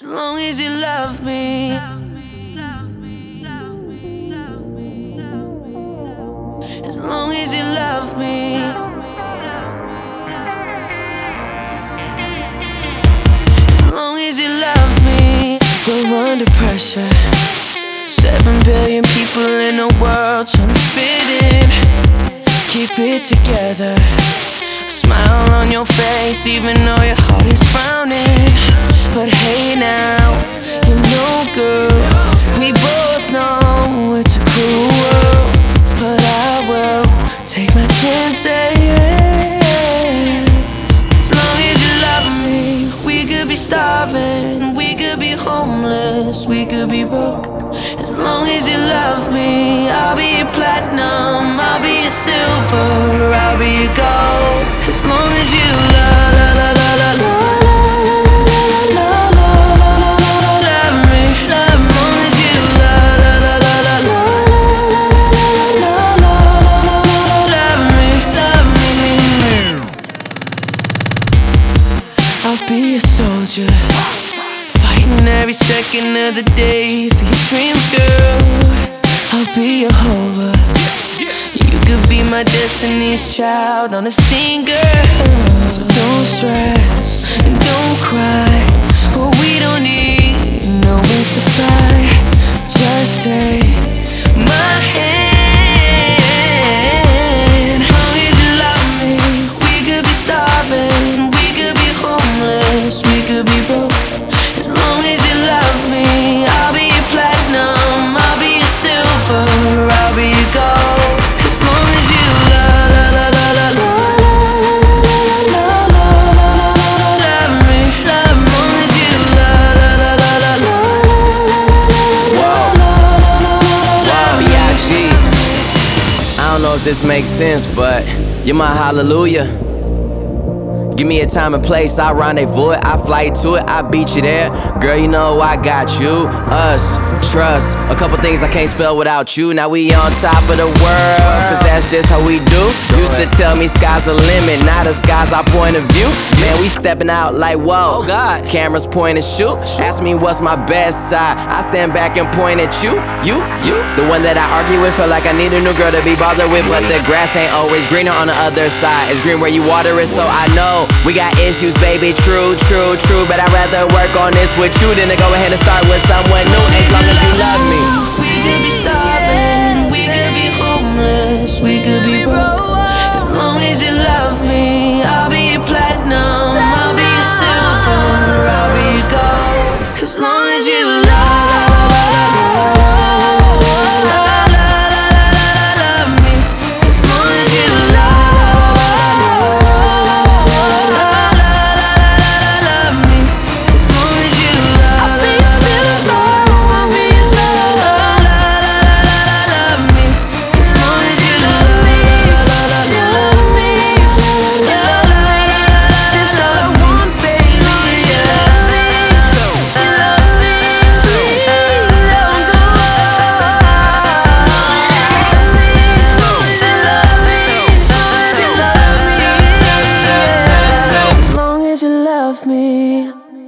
As long as you love me. As long as you love me. As long as you love me. We're under pressure. Seven billion people in the world trying to fit in. Keep it together. Smile on your face, even though your heart is frowning. Starving, we could be homeless, we could be broke. As long as you love me, soldier, fighting every second of the day for your dreams, girl. I'll be your hover. You could be my destiny's child on a girl. So don't stress and don't cry. What we don't need, no wings to fly. Just take my hand. As long as you love me, we could be starving, this makes sense, but you're my hallelujah. Give me a time and place, I rendezvous it, I fly to it, I beat you there. Girl, you know I got you, us, trust. A couple things I can't spell without you. Now we on top of the world, cause that's just how we do. Used to tell me sky's the limit, now the sky's our point of view. Man, we stepping out like whoa. Oh God. Cameras point and shoot. Ask me what's my best side. I stand back and point at you, you, you. The one that I argue with, feel like I need a new girl to be bothered with. But the grass ain't always greener on the other side. It's green where you water it, so I know we got issues, baby. True, true, true. But I'd rather work on this with you than to go ahead and start with someone new. As long as you love me. We could be starving, we could be homeless, we could be broke. As long as you love me, I'll be your platinum, I'll be your silver, I'll be your gold. As long as you me.